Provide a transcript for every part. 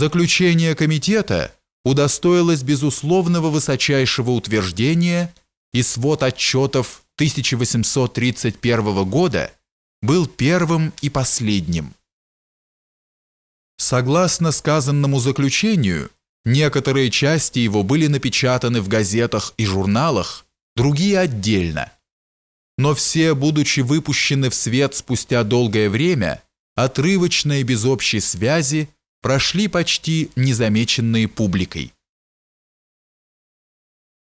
Заключение комитета удостоилось безусловного высочайшего утверждения и свод отчетов 1831 года был первым и последним. Согласно сказанному заключению, некоторые части его были напечатаны в газетах и журналах, другие отдельно. Но все, будучи выпущены в свет спустя долгое время, отрывочно и без общей связи, прошли почти незамеченные публикой.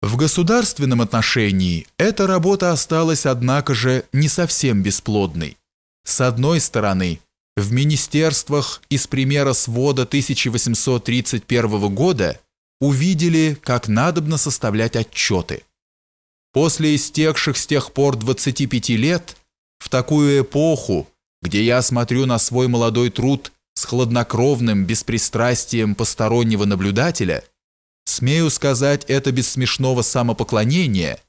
В государственном отношении эта работа осталась, однако же, не совсем бесплодной. С одной стороны, в министерствах из примера свода 1831 года увидели, как надобно составлять отчеты. После истекших с тех пор 25 лет, в такую эпоху, где я смотрю на свой молодой труд с хладнокровным беспристрастием постороннего наблюдателя, смею сказать это без смешного самопоклонения,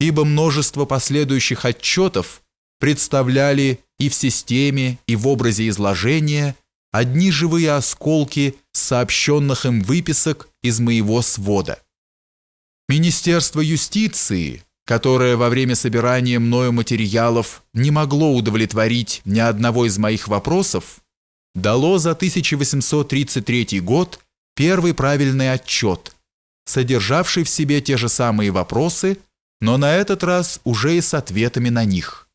ибо множество последующих отчетов представляли и в системе, и в образе изложения одни живые осколки сообщенных им выписок из моего свода. Министерство юстиции, которое во время собирания мною материалов не могло удовлетворить ни одного из моих вопросов, дало за 1833 год первый правильный отчет, содержавший в себе те же самые вопросы, но на этот раз уже и с ответами на них.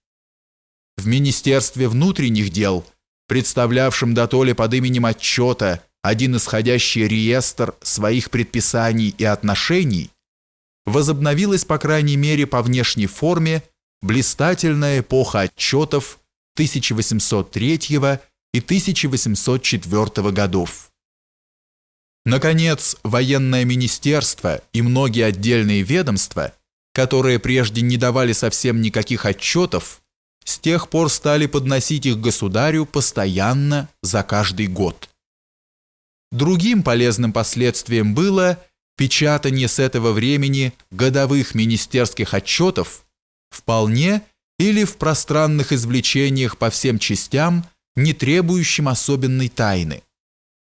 В Министерстве внутренних дел, представлявшем дотоле под именем отчета один исходящий реестр своих предписаний и отношений, возобновилась, по крайней мере, по внешней форме блистательная эпоха отчетов 1803 года и 1804 годов. Наконец, военное министерство и многие отдельные ведомства, которые прежде не давали совсем никаких отчетов, с тех пор стали подносить их государю постоянно за каждый год. Другим полезным последствием было печатание с этого времени годовых министерских отчетов вполне или в пространных извлечениях по всем частям – не требующим особенной тайны.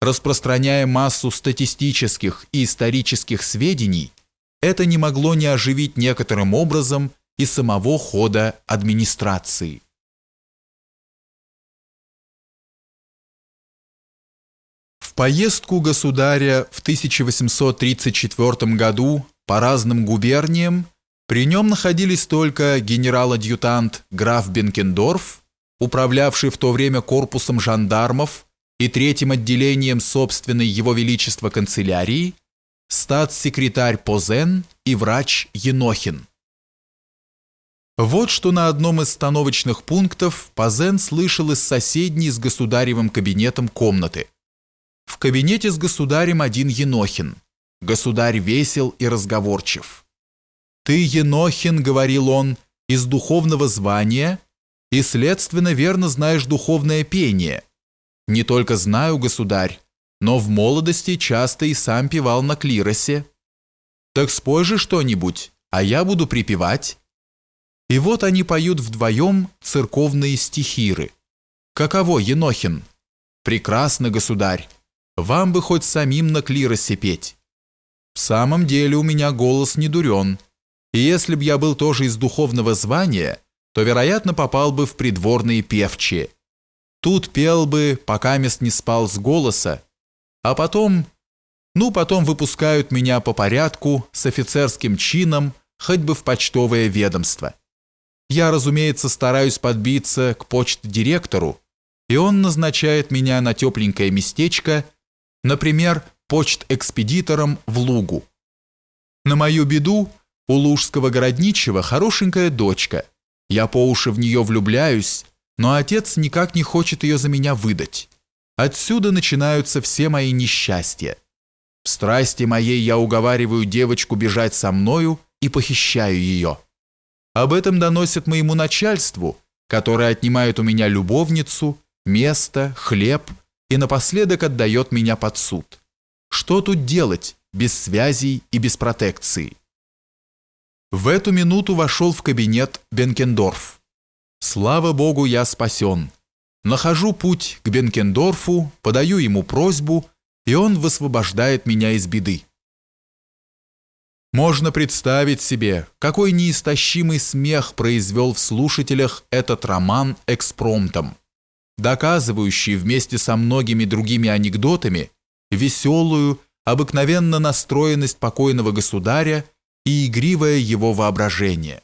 Распространяя массу статистических и исторических сведений, это не могло не оживить некоторым образом и самого хода администрации. В поездку государя в 1834 году по разным губерниям при нем находились только генерал-адъютант граф Бенкендорф управлявший в то время корпусом жандармов и третьим отделением собственной Его Величества канцелярии, статс-секретарь Позен и врач Енохин. Вот что на одном из становочных пунктов Позен слышал из соседней с государевым кабинетом комнаты. В кабинете с государем один Енохин. Государь весел и разговорчив. «Ты, Енохин, — говорил он, — из духовного звания — и, следственно, верно знаешь духовное пение. Не только знаю, государь, но в молодости часто и сам певал на клиросе. Так спой же что-нибудь, а я буду припевать. И вот они поют вдвоем церковные стихиры. Каково, Енохин? Прекрасно, государь. Вам бы хоть самим на клиросе петь. В самом деле у меня голос не дурен. И если б я был тоже из духовного звания, то, вероятно, попал бы в придворные певчие. Тут пел бы, пока мест не спал с голоса, а потом... Ну, потом выпускают меня по порядку с офицерским чином, хоть бы в почтовое ведомство. Я, разумеется, стараюсь подбиться к почт-директору, и он назначает меня на тепленькое местечко, например, почт-экспедитором в Лугу. На мою беду у лужского городничего хорошенькая дочка – я по уши в нее влюбляюсь, но отец никак не хочет ее за меня выдать. Отсюда начинаются все мои несчастья. В страсти моей я уговариваю девочку бежать со мною и похищаю ее. Об этом доносят моему начальству, которое отнимает у меня любовницу, место, хлеб и напоследок отдает меня под суд. Что тут делать без связей и без протекции? В эту минуту вошел в кабинет Бенкендорф. Слава Богу, я спасен. Нахожу путь к Бенкендорфу, подаю ему просьбу и он высвобождает меня из беды. Можно представить себе, какой неистощимый смех произвел в слушателях этот роман экспромтом, доказывающий вместе со многими другими анекдотами веселую, обыкновенно настроенность покойного государя и игривое его воображение.